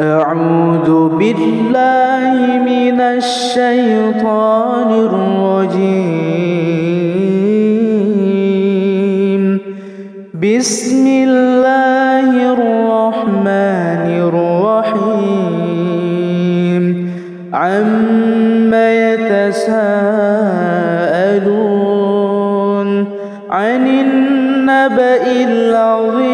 أعوذ بالله من الشيطان الرجيم. بسم الله الرحمن الرحيم. عم يتساءلون عن النبأ العظيم.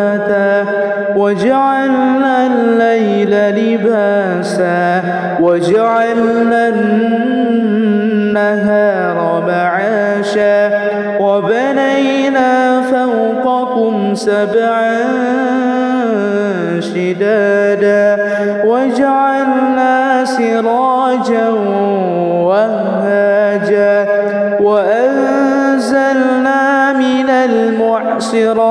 وجعلنا الليل لباسا وجعلنا النهار معاشا وبنينا فوقكم سبعا شدادا وجعلنا سراجا وهاجا وأنزلنا من المعصرات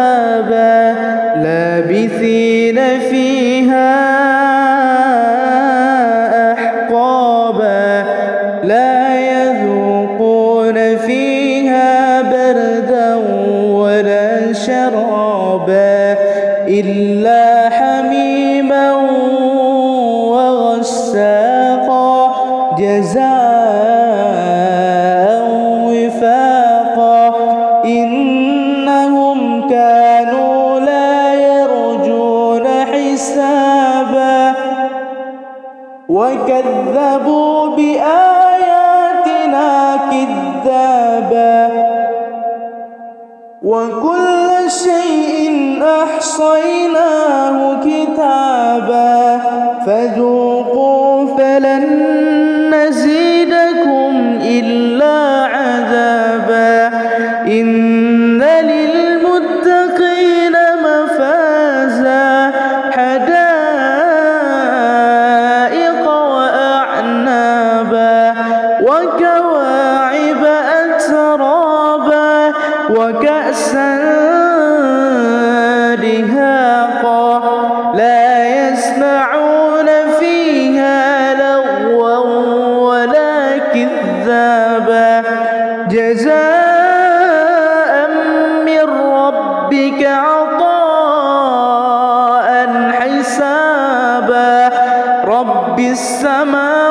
وكذبوا بآياتنا كذابا. وكل رب السماوات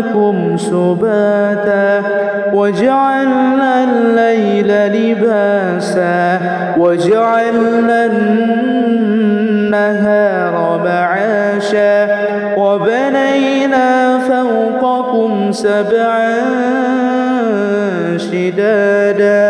نومكم سباتا وجعلنا الليل لباسا وجعلنا النهار معاشا وبنينا فوقكم سبعا شدادا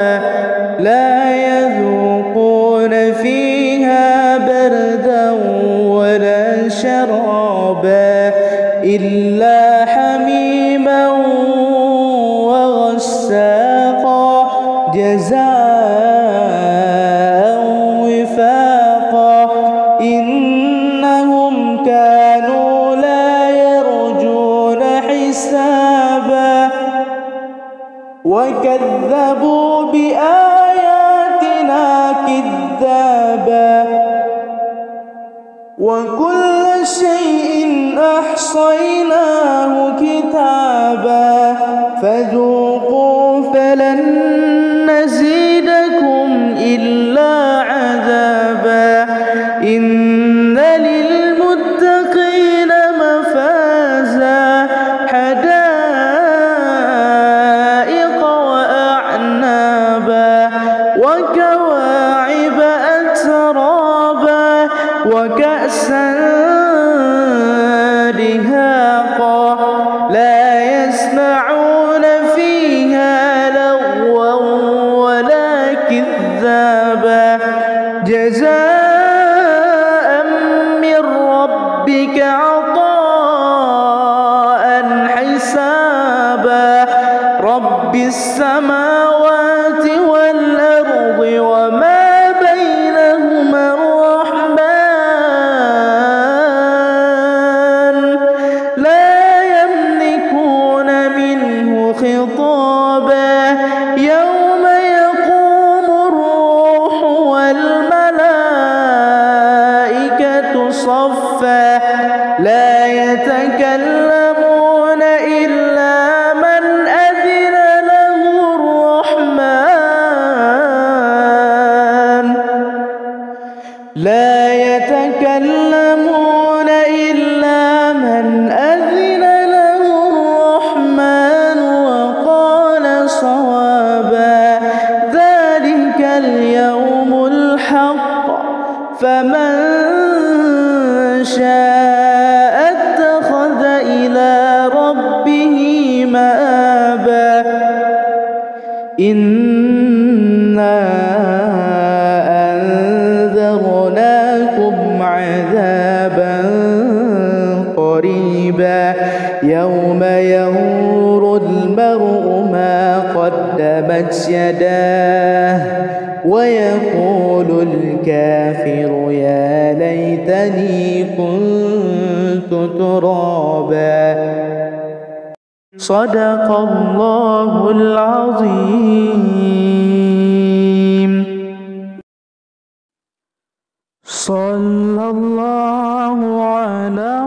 لا وكل شيء أحصيناه كتابا فذوقوا فلن نزيدكم إلا عذابا إن للمتقين مفازا حدائق وأعنابا وكواعب وكأسا لا قدمت يداه ويقول الكافر يا ليتني كنت ترابا. صدق الله العظيم. صلى الله على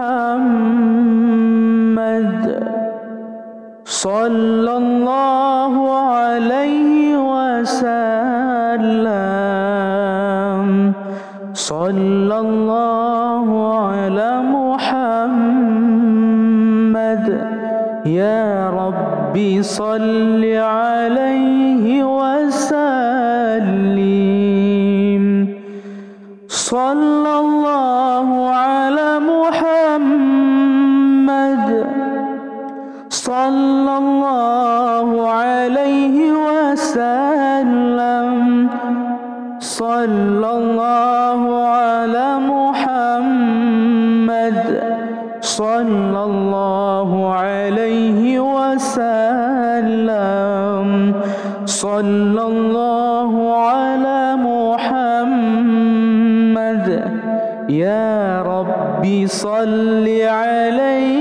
صلى الله عليه وسلم صلى الله على محمد يا ربي صل عليه وسلم صلى يا ربي صل عليه